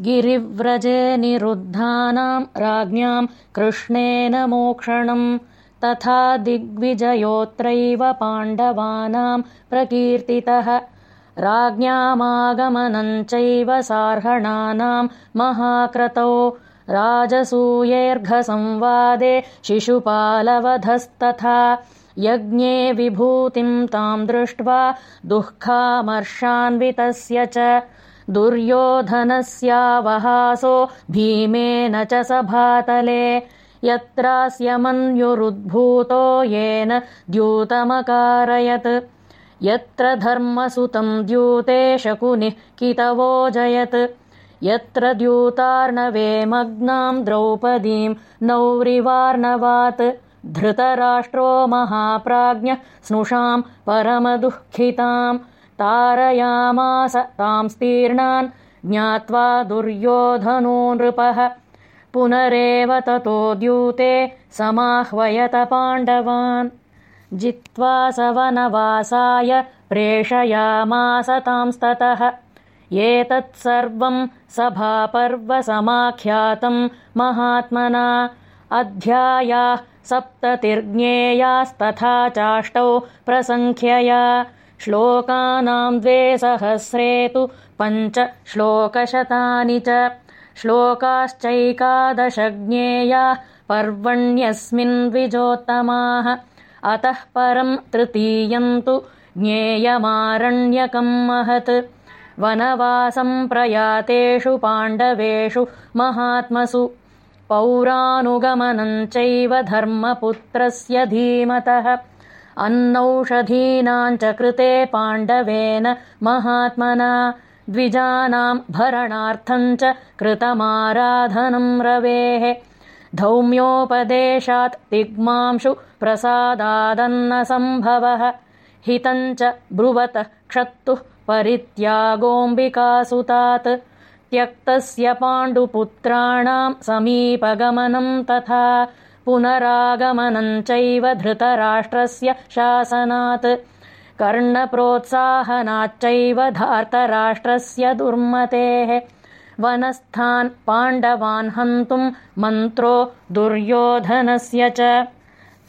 गिरिव्रजे निरुद्धानां राज्ञां कृष्णेन मोक्षणम् तथा दिग्विजयोत्रैव पाण्डवानां प्रकीर्तितः। राज्ञामागमनम् चैव सार्हणानां महाक्रतौ राजसूयेऽर्घसंवादे शिशुपालवधस्तथा। यज्ञे विभूतिं तां दृष्ट्वा दुःखामर्षान्वितस्य च दुर्योधनस्यावहासो भीमेन च सभातले यत्रास्य मन्युरुद्भूतो येन द्यूतमकारयत्। यत्र धर्मसुतं द्यूते शकुनिः कितवोजयत् यत्र द्यूतार्णवेमग्नां द्रौपदीं नौरिवार्णवात्। धृतराष्ट्रो महाप्राज्ञः स्नुषां परमदुःखिताम् तारयामास तांस्तीर्णान् ज्ञात्वा दुर्योधनो नृपः। पुनरेव ततो द्यूते समाह्वयत पाण्डवान्। जित्वा स वनवासाय प्रेषयामास तांस्ततः। एतत्सर्वं सभापर्वसमाख्यातम् महात्मना। अध्यायाः सप्ततिर्ज्ञेयास्तथा चाष्टौ प्रसङ्ख्यया श्लोकानां द्वे सहस्रे तु पञ्च श्लोकशतानि च। श्लोकाश्चैकादशज्ञेयाः पर्वण्यस्मिन् द्विजोत्तमाः। अतः परम् तृतीयम् तु ज्ञेयमारण्यकम् महत्। वनवासम् प्रयातेषु पाण्डवेषु महात्मसु। पौरानुगमनम् चैव धर्मपुत्रस्य धीमतः अन्नौषधीनाम् च कृते पाण्डवेन महात्मना द्विजानाम् भरणार्थम् च कृतमाराधनम् रवेः। धौम्योपदेशात् तिग्मांशु प्रसादादन्नसम्भवः। हितम् च ब्रुवतः क्षत्तुः परित्यागोऽम्बिकासुतात्। त्यक्तस्य पाण्डुपुत्राणाम् समीपगमनम् तथा पुनरागमनम् चैव धृतराष्ट्रस्य शासनात्। कर्णप्रोत्साहनाच्चैव धार्तराष्ट्रस्य दुर्मतेः। वनस्थान् पाण्डवान् हन्तुम् मन्त्रो दुर्योधनस्य च।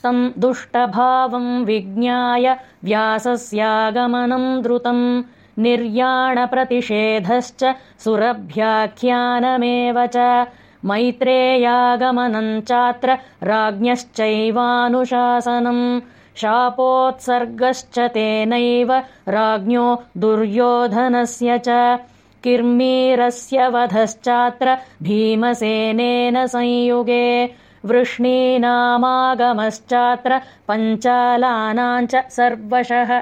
तम् दुष्टभावम् विज्ञाय व्यासस्यागमनम् द्रुतम् निर्याणप्रतिषेधश्च सुरभ्याख्यानमेव च मैत्रेयागमनम् चात्र राज्ञश्चैवानुशासनम्। शापोत्सर्गश्च तेनैव राज्ञो दुर्योधनस्य च। किर्मीरस्य वधश्चात्र भीमसेनेन संयुगे। वृष्णीनामागमश्चात्र पञ्चालानाम् च सर्वशः